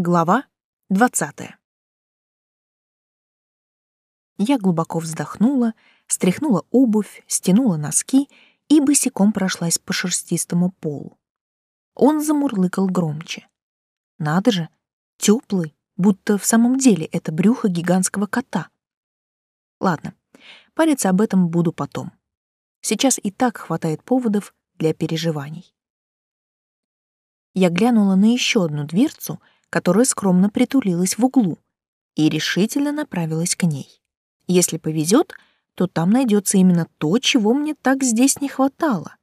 Глава двадцатая. Я глубоко вздохнула, стряхнула обувь, стянула носки и босиком прошлась по шерстистому полу. Он замурлыкал громче. Надо же, теплый, будто в самом деле это брюхо гигантского кота. Ладно, париться об этом буду потом. Сейчас и так хватает поводов для переживаний. Я глянула на еще одну дверцу — которая скромно притулилась в углу, и решительно направилась к ней. Если повезет, то там найдется именно то, чего мне так здесь не хватало.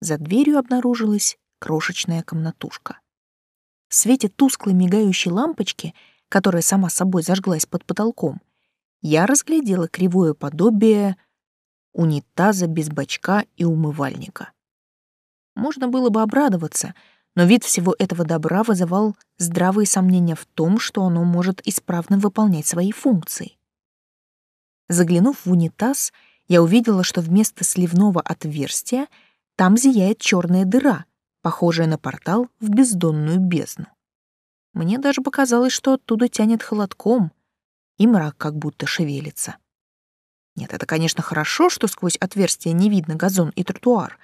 За дверью обнаружилась крошечная комнатушка. В свете тусклой мигающей лампочки, которая сама собой зажглась под потолком, я разглядела кривое подобие унитаза без бачка и умывальника. Можно было бы обрадоваться — но вид всего этого добра вызывал здравые сомнения в том, что оно может исправно выполнять свои функции. Заглянув в унитаз, я увидела, что вместо сливного отверстия там зияет черная дыра, похожая на портал в бездонную бездну. Мне даже показалось, что оттуда тянет холодком, и мрак как будто шевелится. Нет, это, конечно, хорошо, что сквозь отверстие не видно газон и тротуар,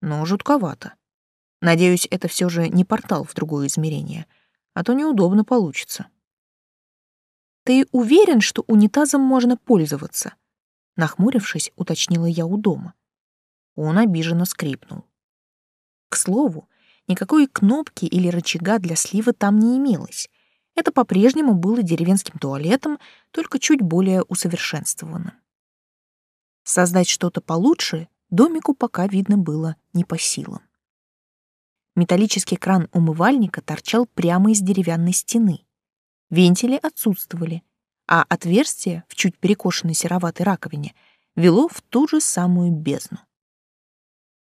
но жутковато. Надеюсь, это все же не портал в другое измерение, а то неудобно получится. Ты уверен, что унитазом можно пользоваться? Нахмурившись, уточнила я у дома. Он обиженно скрипнул. К слову, никакой кнопки или рычага для слива там не имелось. Это по-прежнему было деревенским туалетом, только чуть более усовершенствованным. Создать что-то получше домику пока видно было не по силам. Металлический кран умывальника торчал прямо из деревянной стены. Вентили отсутствовали, а отверстие в чуть перекошенной сероватой раковине вело в ту же самую бездну.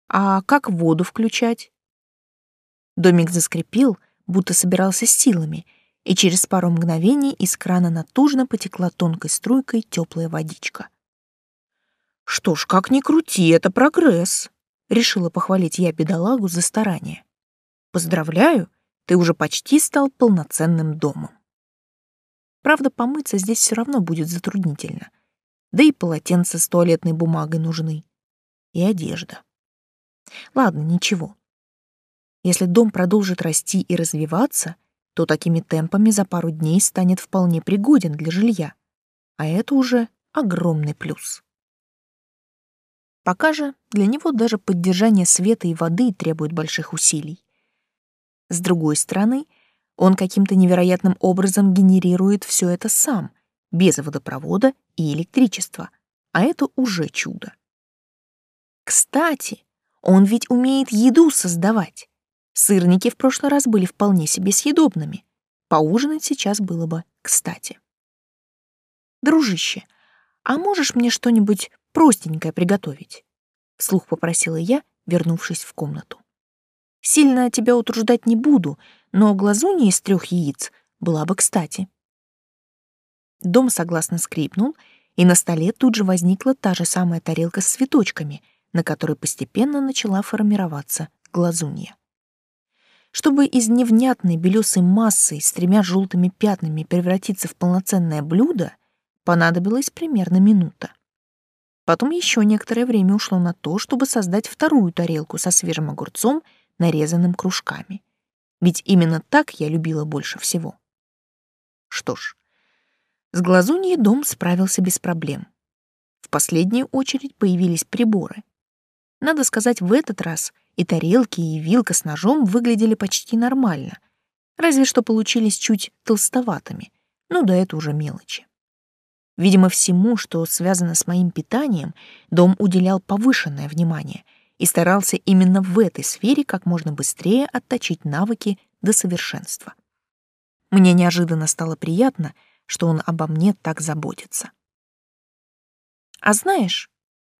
А как воду включать? Домик заскрипел, будто собирался силами, и через пару мгновений из крана натужно потекла тонкой струйкой теплая водичка. Что ж, как ни крути, это прогресс, решила похвалить я бедолагу за старание. Поздравляю, ты уже почти стал полноценным домом. Правда, помыться здесь все равно будет затруднительно. Да и полотенца с туалетной бумагой нужны. И одежда. Ладно, ничего. Если дом продолжит расти и развиваться, то такими темпами за пару дней станет вполне пригоден для жилья. А это уже огромный плюс. Пока же для него даже поддержание света и воды требует больших усилий. С другой стороны, он каким-то невероятным образом генерирует все это сам, без водопровода и электричества, а это уже чудо. Кстати, он ведь умеет еду создавать. Сырники в прошлый раз были вполне себе съедобными. Поужинать сейчас было бы кстати. «Дружище, а можешь мне что-нибудь простенькое приготовить?» — вслух попросила я, вернувшись в комнату. Сильно тебя утруждать не буду, но глазунья из трех яиц была бы кстати. Дом согласно скрипнул, и на столе тут же возникла та же самая тарелка с цветочками, на которой постепенно начала формироваться глазунья. Чтобы из невнятной белесой массы с тремя желтыми пятнами превратиться в полноценное блюдо, понадобилась примерно минута. Потом еще некоторое время ушло на то, чтобы создать вторую тарелку со свежим огурцом нарезанным кружками. Ведь именно так я любила больше всего. Что ж, с глазуньей дом справился без проблем. В последнюю очередь появились приборы. Надо сказать, в этот раз и тарелки, и вилка с ножом выглядели почти нормально, разве что получились чуть толстоватыми, ну да это уже мелочи. Видимо, всему, что связано с моим питанием, дом уделял повышенное внимание — и старался именно в этой сфере как можно быстрее отточить навыки до совершенства. Мне неожиданно стало приятно, что он обо мне так заботится. А знаешь,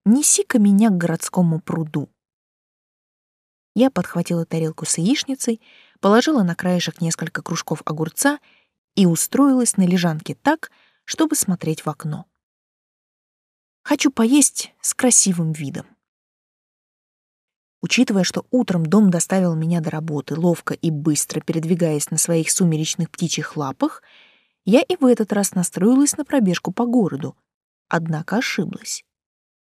неси-ка меня к городскому пруду. Я подхватила тарелку с яичницей, положила на краешек несколько кружков огурца и устроилась на лежанке так, чтобы смотреть в окно. Хочу поесть с красивым видом. Учитывая, что утром дом доставил меня до работы, ловко и быстро передвигаясь на своих сумеречных птичьих лапах, я и в этот раз настроилась на пробежку по городу, однако ошиблась.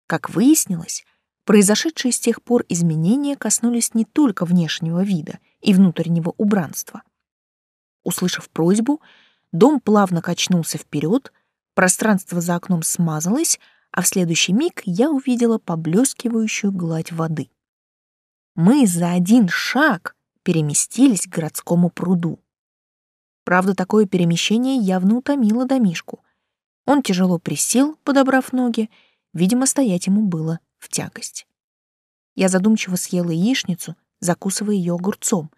Как выяснилось, произошедшие с тех пор изменения коснулись не только внешнего вида и внутреннего убранства. Услышав просьбу, дом плавно качнулся вперед, пространство за окном смазалось, а в следующий миг я увидела поблескивающую гладь воды. Мы за один шаг переместились к городскому пруду. Правда, такое перемещение явно утомило домишку. Он тяжело присел, подобрав ноги, видимо, стоять ему было в тягость. Я задумчиво съела яичницу, закусывая ее огурцом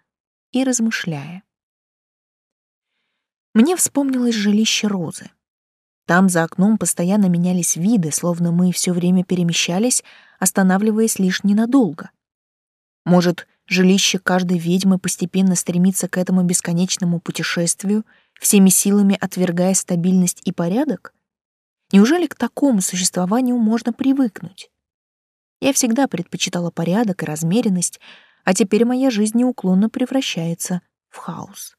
и размышляя. Мне вспомнилось жилище Розы. Там за окном постоянно менялись виды, словно мы все время перемещались, останавливаясь лишь ненадолго. Может, жилище каждой ведьмы постепенно стремится к этому бесконечному путешествию, всеми силами отвергая стабильность и порядок? Неужели к такому существованию можно привыкнуть? Я всегда предпочитала порядок и размеренность, а теперь моя жизнь неуклонно превращается в хаос.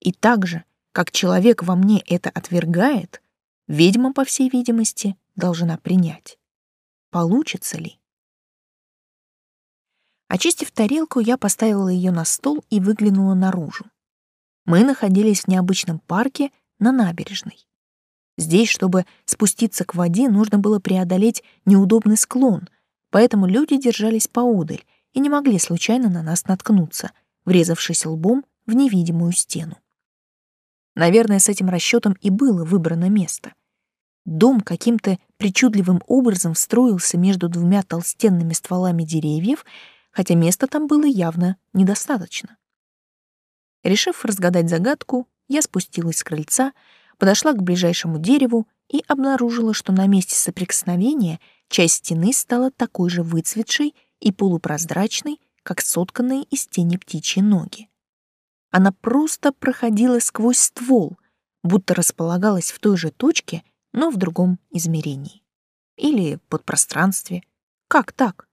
И так же, как человек во мне это отвергает, ведьма, по всей видимости, должна принять. Получится ли? Очистив тарелку, я поставила ее на стол и выглянула наружу. Мы находились в необычном парке на набережной. Здесь, чтобы спуститься к воде, нужно было преодолеть неудобный склон, поэтому люди держались поодаль и не могли случайно на нас наткнуться, врезавшись лбом в невидимую стену. Наверное, с этим расчетом и было выбрано место. Дом каким-то причудливым образом встроился между двумя толстенными стволами деревьев, хотя места там было явно недостаточно. Решив разгадать загадку, я спустилась с крыльца, подошла к ближайшему дереву и обнаружила, что на месте соприкосновения часть стены стала такой же выцветшей и полупрозрачной, как сотканные из тени птичьи ноги. Она просто проходила сквозь ствол, будто располагалась в той же точке, но в другом измерении. Или подпространстве. Как так?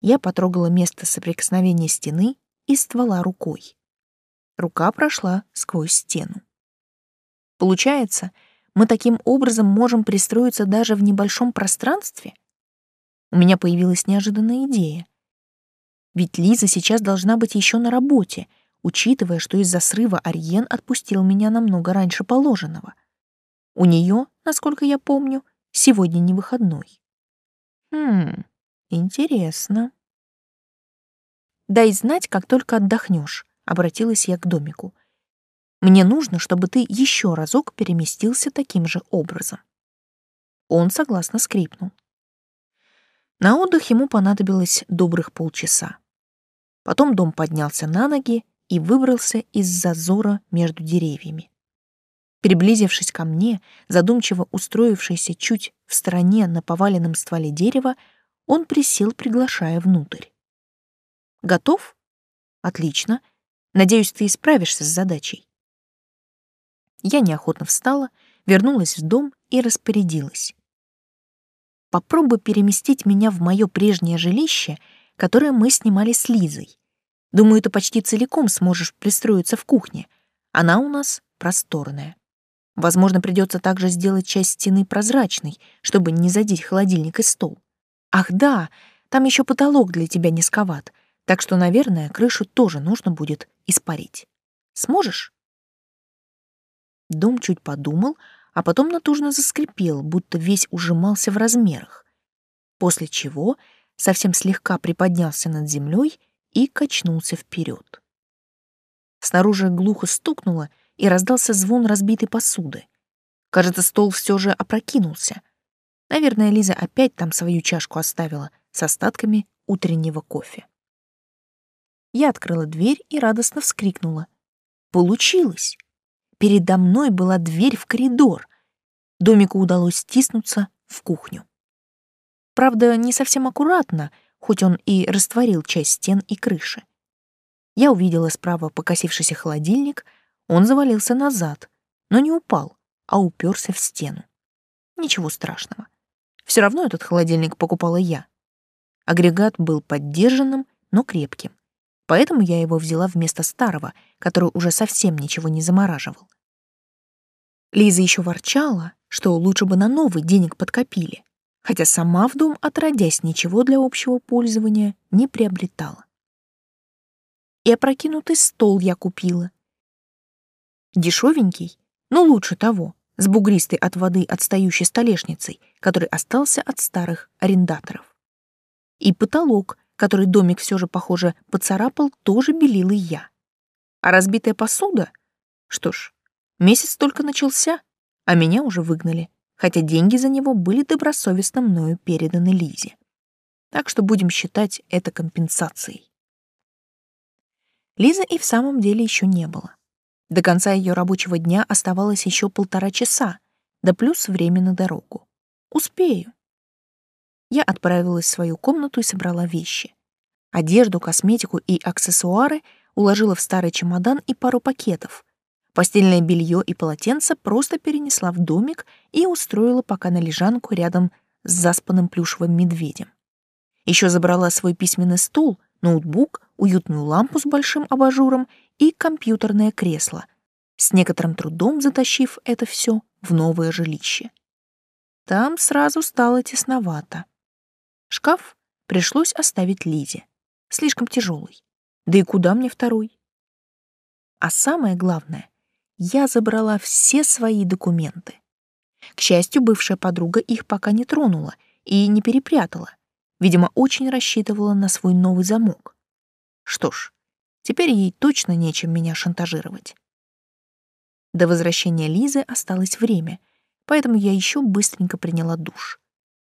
Я потрогала место соприкосновения стены и ствола рукой. Рука прошла сквозь стену. Получается, мы таким образом можем пристроиться даже в небольшом пространстве? У меня появилась неожиданная идея. Ведь Лиза сейчас должна быть еще на работе — учитывая, что из-за срыва Ариен отпустил меня намного раньше положенного. У нее, насколько я помню, сегодня не выходной. Хм, интересно. Дай знать, как только отдохнешь, обратилась я к домику. Мне нужно, чтобы ты еще разок переместился таким же образом. Он согласно скрипнул. На отдых ему понадобилось добрых полчаса. Потом дом поднялся на ноги и выбрался из зазора между деревьями. Приблизившись ко мне, задумчиво устроившийся чуть в стороне на поваленном стволе дерева, он присел, приглашая внутрь. «Готов? Отлично. Надеюсь, ты справишься с задачей». Я неохотно встала, вернулась в дом и распорядилась. «Попробуй переместить меня в мое прежнее жилище, которое мы снимали с Лизой. Думаю, ты почти целиком сможешь пристроиться в кухне. Она у нас просторная. Возможно, придется также сделать часть стены прозрачной, чтобы не задеть холодильник и стол. Ах да, там еще потолок для тебя низковат, так что, наверное, крышу тоже нужно будет испарить. Сможешь? Дом чуть подумал, а потом натужно заскрипел, будто весь ужимался в размерах. После чего совсем слегка приподнялся над землей и качнулся вперед. Снаружи глухо стукнуло, и раздался звон разбитой посуды. Кажется, стол все же опрокинулся. Наверное, Лиза опять там свою чашку оставила с остатками утреннего кофе. Я открыла дверь и радостно вскрикнула. Получилось! Передо мной была дверь в коридор. Домику удалось стиснуться в кухню. Правда, не совсем аккуратно — хоть он и растворил часть стен и крыши. Я увидела справа покосившийся холодильник, он завалился назад, но не упал, а уперся в стену. Ничего страшного. Все равно этот холодильник покупала я. Агрегат был поддержанным, но крепким. Поэтому я его взяла вместо старого, который уже совсем ничего не замораживал. Лиза еще ворчала, что лучше бы на новый денег подкопили, хотя сама в дом, отродясь, ничего для общего пользования не приобретала. И опрокинутый стол я купила. Дешевенький, но лучше того, с бугристой от воды отстающей столешницей, который остался от старых арендаторов. И потолок, который домик все же, похоже, поцарапал, тоже белила я. А разбитая посуда? Что ж, месяц только начался, а меня уже выгнали, хотя деньги за него были добросовестно мною переданы Лизе. Так что будем считать это компенсацией. Лизы и в самом деле еще не было. До конца ее рабочего дня оставалось еще полтора часа, да плюс время на дорогу. Успею. Я отправилась в свою комнату и собрала вещи. Одежду, косметику и аксессуары уложила в старый чемодан и пару пакетов. Постельное белье и полотенце просто перенесла в домик и устроила пока на лежанку рядом с заспанным плюшевым медведем. Еще забрала свой письменный стол, ноутбук, уютную лампу с большим абажуром и компьютерное кресло, с некоторым трудом затащив это все в новое жилище. Там сразу стало тесновато. Шкаф пришлось оставить Лизе. Слишком тяжелый. Да и куда мне второй? А самое главное, я забрала все свои документы. К счастью, бывшая подруга их пока не тронула и не перепрятала. Видимо, очень рассчитывала на свой новый замок. Что ж, теперь ей точно нечем меня шантажировать. До возвращения Лизы осталось время, поэтому я еще быстренько приняла душ.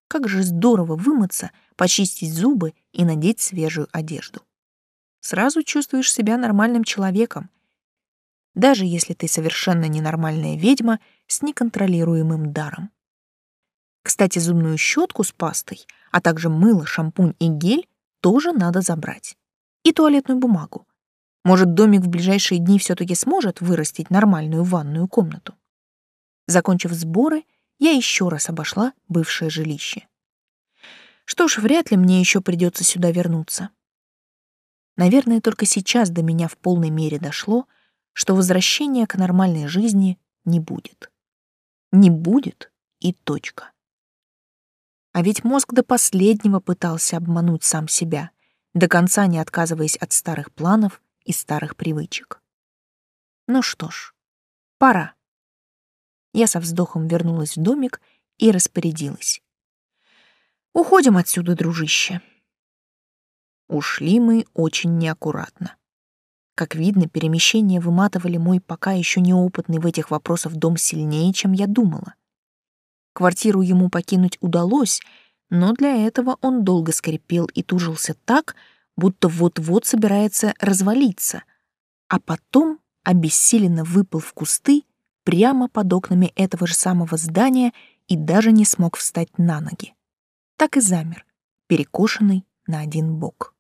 Как же здорово вымыться, почистить зубы и надеть свежую одежду. Сразу чувствуешь себя нормальным человеком, даже если ты совершенно ненормальная ведьма с неконтролируемым даром. Кстати, зубную щетку с пастой, а также мыло, шампунь и гель тоже надо забрать. И туалетную бумагу. Может, домик в ближайшие дни все-таки сможет вырастить нормальную ванную комнату. Закончив сборы, я еще раз обошла бывшее жилище. Что ж, вряд ли мне еще придется сюда вернуться. Наверное, только сейчас до меня в полной мере дошло, что возвращения к нормальной жизни не будет. Не будет и точка. А ведь мозг до последнего пытался обмануть сам себя, до конца не отказываясь от старых планов и старых привычек. Ну что ж, пора. Я со вздохом вернулась в домик и распорядилась. «Уходим отсюда, дружище». Ушли мы очень неаккуратно. Как видно, перемещения выматывали мой пока еще неопытный в этих вопросах дом сильнее, чем я думала. Квартиру ему покинуть удалось, но для этого он долго скрипел и тужился так, будто вот-вот собирается развалиться, а потом обессиленно выпал в кусты прямо под окнами этого же самого здания и даже не смог встать на ноги. Так и замер, перекошенный на один бок.